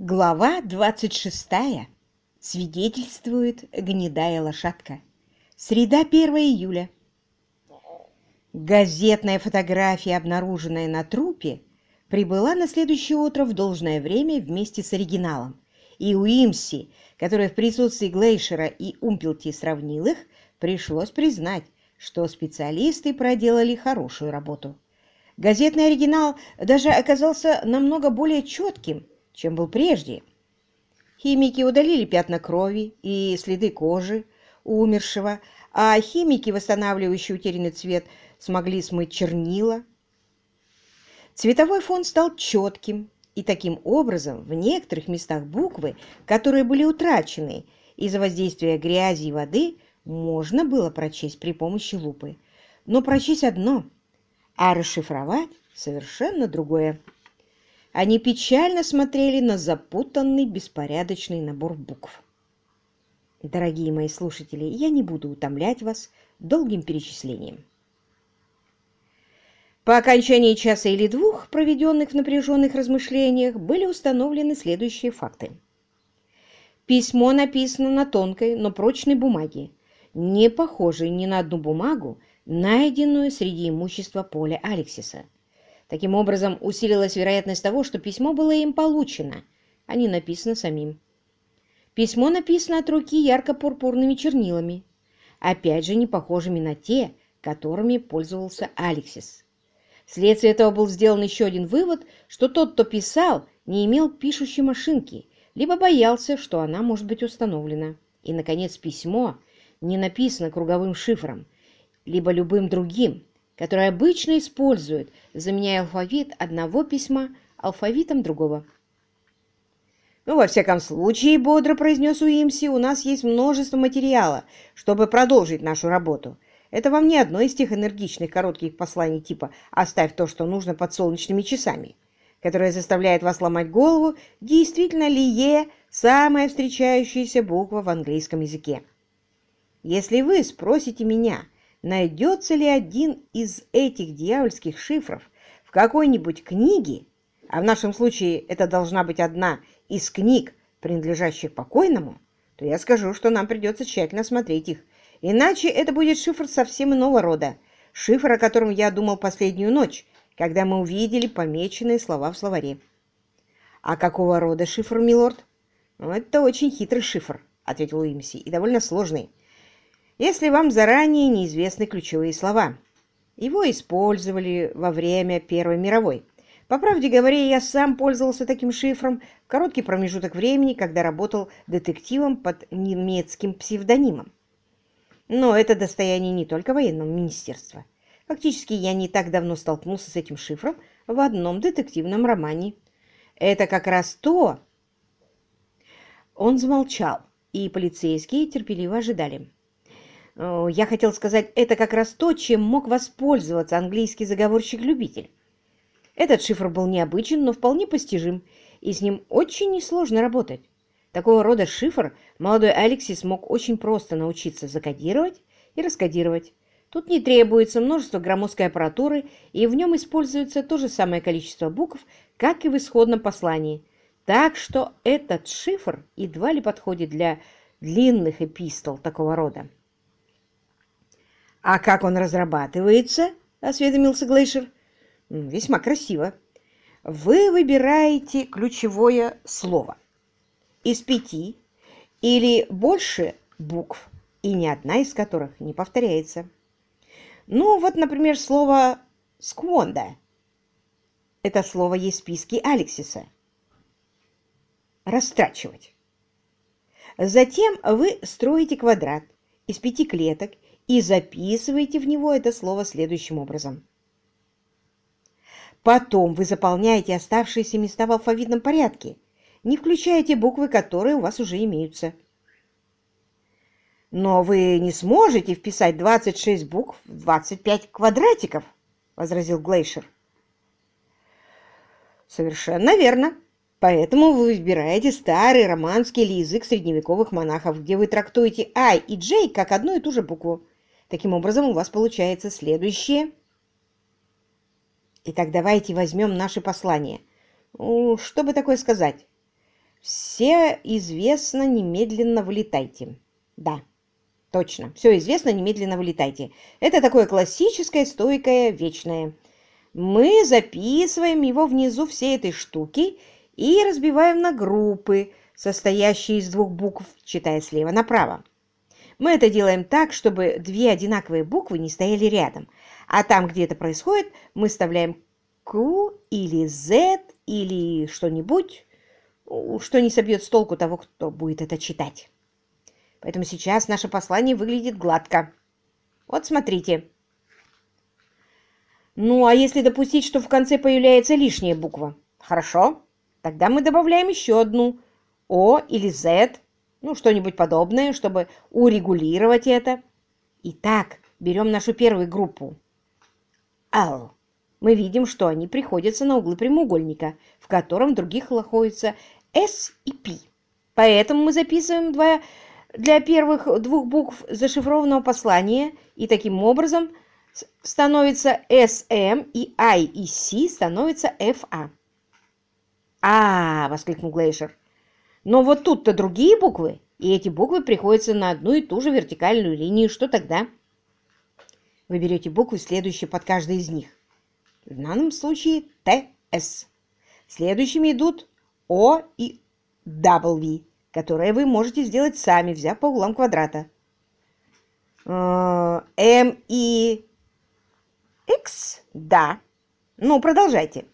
Глава 26. Свидетельствует гнедая лошадка. Среда 1 июля. Газетная фотография, обнаруженная на трупе, прибыла на следующее утро в должное время вместе с оригиналом, и Уимси, который в присутствии Глейшера и Умпелти сравнил их, пришлось признать, что специалисты проделали хорошую работу. Газетный оригинал даже оказался намного более четким, чем был прежде. Химики удалили пятна крови и следы кожи умершего, а химики, восстанавливающие утерянный цвет, смогли смыть чернила. Цветовой фон стал четким, и таким образом в некоторых местах буквы, которые были утрачены из-за воздействия грязи и воды, можно было прочесть при помощи лупы. Но прочесть одно, а расшифровать совершенно другое. Они печально смотрели на запутанный, беспорядочный набор букв. Дорогие мои слушатели, я не буду утомлять вас долгим перечислением. По окончании часа или двух, проведенных в напряженных размышлениях, были установлены следующие факты. Письмо написано на тонкой, но прочной бумаге, не похожей ни на одну бумагу, найденную среди имущества Поля Алексиса. Таким образом, усилилась вероятность того, что письмо было им получено, а не написано самим. Письмо написано от руки ярко-пурпурными чернилами, опять же не похожими на те, которыми пользовался Алексис. Вследствие этого был сделан еще один вывод, что тот, кто писал, не имел пишущей машинки, либо боялся, что она может быть установлена. И, наконец, письмо не написано круговым шифром, либо любым другим, который обычно используют, заменяя алфавит одного письма алфавитом другого. «Ну, во всяком случае, — бодро произнес Уимси, — у нас есть множество материала, чтобы продолжить нашу работу. Это вам не одно из тех энергичных коротких посланий типа «оставь то, что нужно под солнечными часами», которое заставляет вас ломать голову, действительно ли «е» — самая встречающаяся буква в английском языке. Если вы спросите меня — найдется ли один из этих дьявольских шифров в какой-нибудь книге, а в нашем случае это должна быть одна из книг, принадлежащих покойному, то я скажу, что нам придется тщательно смотреть их. Иначе это будет шифр совсем иного рода, шифр, о котором я думал последнюю ночь, когда мы увидели помеченные слова в словаре. «А какого рода шифр, милорд?» ну, «Это очень хитрый шифр», — ответил Уимси, — «и довольно сложный если вам заранее неизвестны ключевые слова. Его использовали во время Первой мировой. По правде говоря, я сам пользовался таким шифром в короткий промежуток времени, когда работал детективом под немецким псевдонимом. Но это достояние не только военного министерства. Фактически, я не так давно столкнулся с этим шифром в одном детективном романе. Это как раз то... Он замолчал, и полицейские терпеливо ожидали. Я хотел сказать, это как раз то, чем мог воспользоваться английский заговорщик-любитель. Этот шифр был необычен, но вполне постижим, и с ним очень несложно работать. Такого рода шифр молодой Алексис мог очень просто научиться закодировать и раскодировать. Тут не требуется множество громоздкой аппаратуры, и в нем используется то же самое количество букв, как и в исходном послании. Так что этот шифр едва ли подходит для длинных эпистол такого рода. «А как он разрабатывается?» — осведомился Глейшер. «Весьма красиво. Вы выбираете ключевое слово из пяти или больше букв, и ни одна из которых не повторяется. Ну, вот, например, слово «сквонда». Это слово есть в списке Алексиса. Растрачивать. Затем вы строите квадрат из пяти клеток и записываете в него это слово следующим образом. Потом вы заполняете оставшиеся места в алфавитном порядке, не включая те буквы, которые у вас уже имеются. Но вы не сможете вписать 26 букв в 25 квадратиков, возразил Глейшер. Совершенно верно. Поэтому вы выбираете старый романский или язык средневековых монахов, где вы трактуете I и J как одну и ту же букву. Таким образом, у вас получается следующее. Итак, давайте возьмем наше послание. Что бы такое сказать? Все известно, немедленно вылетайте. Да, точно. Все известно, немедленно вылетайте. Это такое классическое, стойкое, вечное. Мы записываем его внизу всей этой штуки и разбиваем на группы, состоящие из двух букв, читая слева направо. Мы это делаем так, чтобы две одинаковые буквы не стояли рядом, а там, где это происходит, мы вставляем Q или Z или что-нибудь, что не собьет с толку того, кто будет это читать. Поэтому сейчас наше послание выглядит гладко. Вот смотрите. Ну, а если допустить, что в конце появляется лишняя буква? Хорошо. Тогда мы добавляем еще одну. О или Z ну, что-нибудь подобное, чтобы урегулировать это. Итак, берем нашу первую группу. L. Мы видим, что они приходятся на углы прямоугольника, в котором других находятся S и P. Поэтому мы записываем два, для первых двух букв зашифрованного послания, и таким образом становится SM, и I и C становится FA. «А!» — воскликнул Глейшер. Но вот тут-то другие буквы, и эти буквы приходятся на одну и ту же вертикальную линию. Что тогда? Вы берете буквы, следующие под каждой из них. В данном случае ТС. Следующими идут О и W, которые вы можете сделать сами, взяв по углам квадрата. Э, М и X? Да. Ну, продолжайте.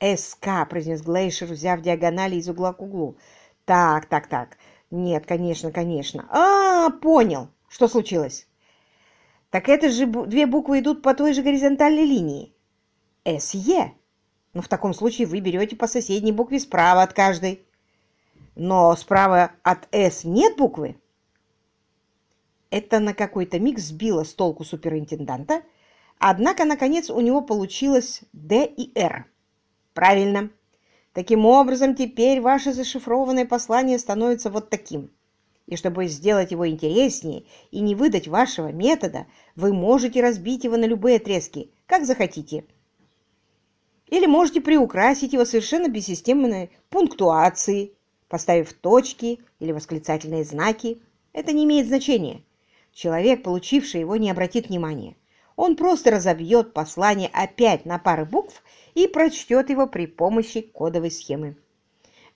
СК, произнес Глейшер, взяв диагонали из угла к углу. Так, так, так. Нет, конечно, конечно. А, понял. Что случилось? Так это же две буквы идут по той же горизонтальной линии. СЕ. Ну, в таком случае вы берете по соседней букве справа от каждой. Но справа от С нет буквы. Это на какой-то миг сбило с толку суперинтенданта, однако, наконец, у него получилось Д и Р. Правильно. Таким образом, теперь ваше зашифрованное послание становится вот таким. И чтобы сделать его интереснее и не выдать вашего метода, вы можете разбить его на любые отрезки, как захотите. Или можете приукрасить его совершенно бессистемной пунктуации, поставив точки или восклицательные знаки. Это не имеет значения. Человек, получивший его, не обратит внимания. Он просто разобьет послание опять на пары букв и прочтет его при помощи кодовой схемы.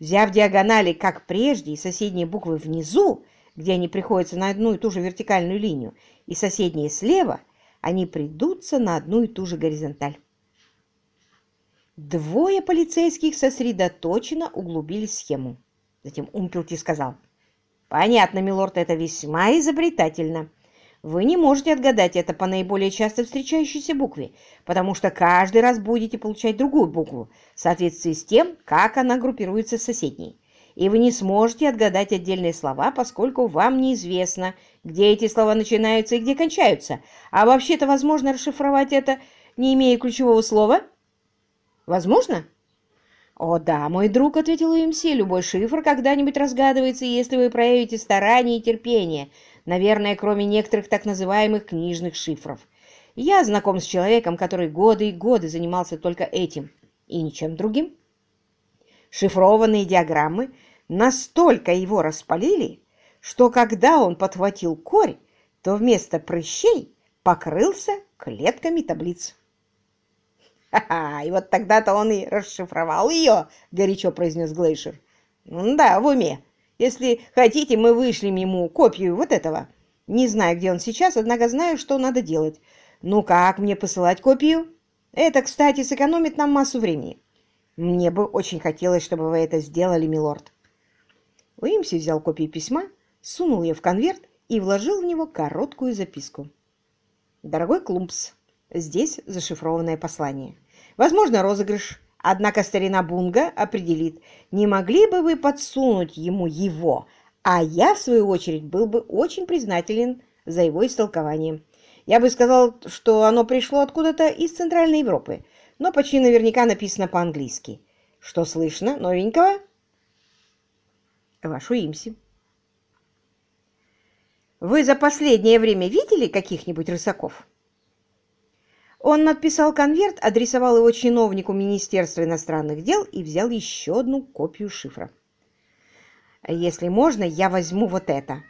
Взяв диагонали, как прежде, и соседние буквы внизу, где они приходятся на одну и ту же вертикальную линию, и соседние слева, они придутся на одну и ту же горизонталь. Двое полицейских сосредоточенно углубили схему. Затем Умпелти сказал, «Понятно, милорд, это весьма изобретательно. Вы не можете отгадать это по наиболее часто встречающейся букве, потому что каждый раз будете получать другую букву в соответствии с тем, как она группируется с соседней. И вы не сможете отгадать отдельные слова, поскольку вам неизвестно, где эти слова начинаются и где кончаются. А вообще-то возможно расшифровать это, не имея ключевого слова? Возможно? «О да, мой друг», — ответил УМС, — «любой шифр когда-нибудь разгадывается, если вы проявите старание и терпение, наверное, кроме некоторых так называемых книжных шифров. Я знаком с человеком, который годы и годы занимался только этим и ничем другим. Шифрованные диаграммы настолько его распалили, что когда он подхватил корь, то вместо прыщей покрылся клетками таблиц. «Ха-ха! И вот тогда-то он и расшифровал ее!» — горячо произнес Глейшер. «Да, в уме. Если хотите, мы вышлем ему копию вот этого. Не знаю, где он сейчас, однако знаю, что надо делать. Ну как мне посылать копию? Это, кстати, сэкономит нам массу времени. Мне бы очень хотелось, чтобы вы это сделали, милорд». Уимси взял копию письма, сунул ее в конверт и вложил в него короткую записку. «Дорогой Клумпс, здесь зашифрованное послание. Возможно, розыгрыш. Однако старина Бунга определит, не могли бы вы подсунуть ему его, а я, в свою очередь, был бы очень признателен за его истолкование. Я бы сказал, что оно пришло откуда-то из Центральной Европы, но почти наверняка написано по-английски. Что слышно новенького? Вашу имси. Вы за последнее время видели каких-нибудь рысаков? Он надписал конверт, адресовал его чиновнику Министерства иностранных дел и взял еще одну копию шифра. Если можно, я возьму вот это.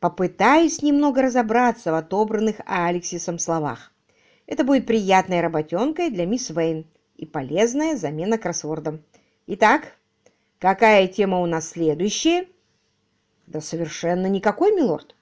Попытаюсь немного разобраться в отобранных Алексисом словах. Это будет приятной работенкой для мисс Вейн и полезная замена кроссвордом. Итак, какая тема у нас следующая? Да совершенно никакой, милорд.